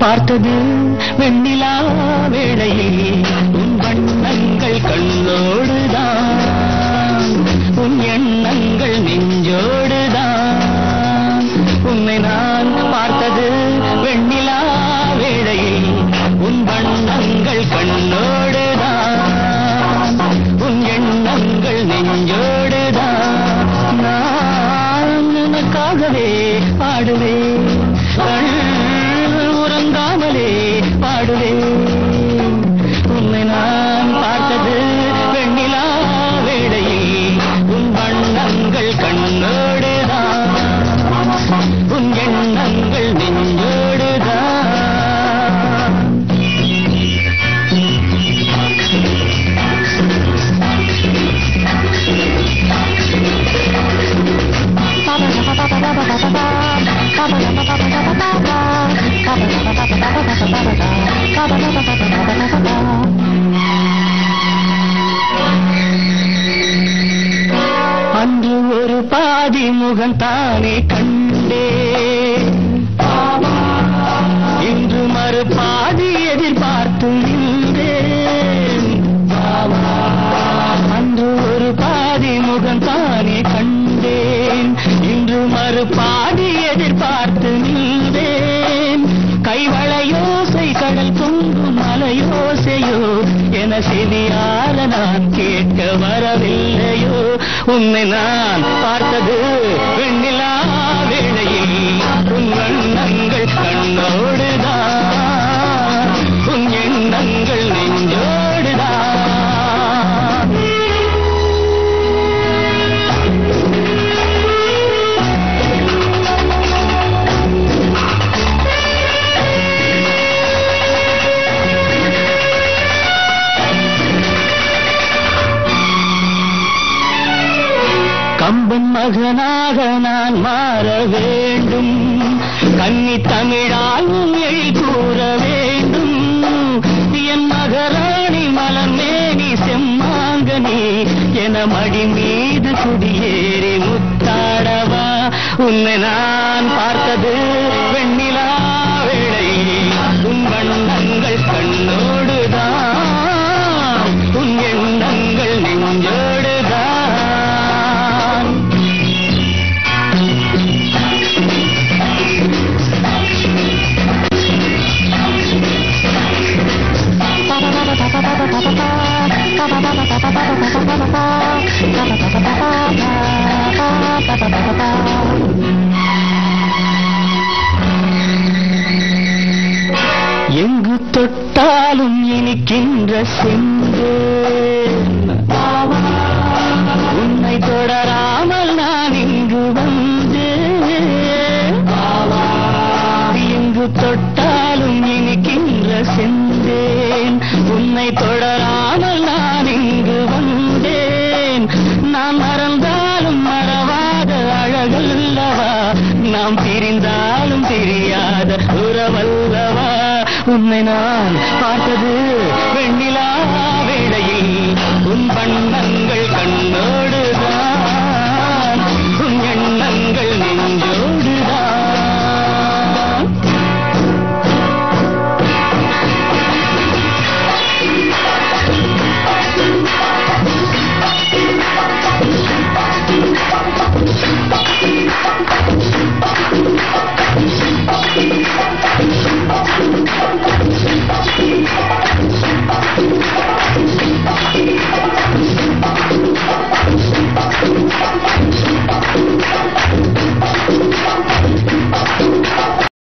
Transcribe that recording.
பார்த்தது வெண்ணிலா வேளையில் உன் வண்ணங்கள் கண்ணோடு உறங்காமலே பாடுவேன் உறங்காமலே பாடுவேன் உன்னை நான் அன்று ஒரு பாதி முகம் தானே கண்டே இன்று மறு பாதி என செவியார நான் கேட்க வரவில்லையோ? உன்னை நான் பார்த்தது வெண்ணிலா வேளையில். உன் வண்ணங்கள் கண்ணோடுதான். உன் எண்ணங்கள் மகனாக நான் மாற வேண்டும். கன்னி தமிழால் உண்மையை கூற வேண்டும். என் மகராணி மலமேனி செம்மாங்கனி என மடி மீது குடியேறி முத்தாடவா. உன்னை எங்கு தொட்டாலும் இனிக்கின்ற சென்று உன்னை தொடராமல் நான் இங்கு வந்து. எங்கு தொட்டாலும் இனிக்கின்ற சென்றேன் உன்னை தொடராமல் நான் நாம் பிரிந்தாலும் தெரியாத உறவல்லவா? உன்னை நான் பார்த்தது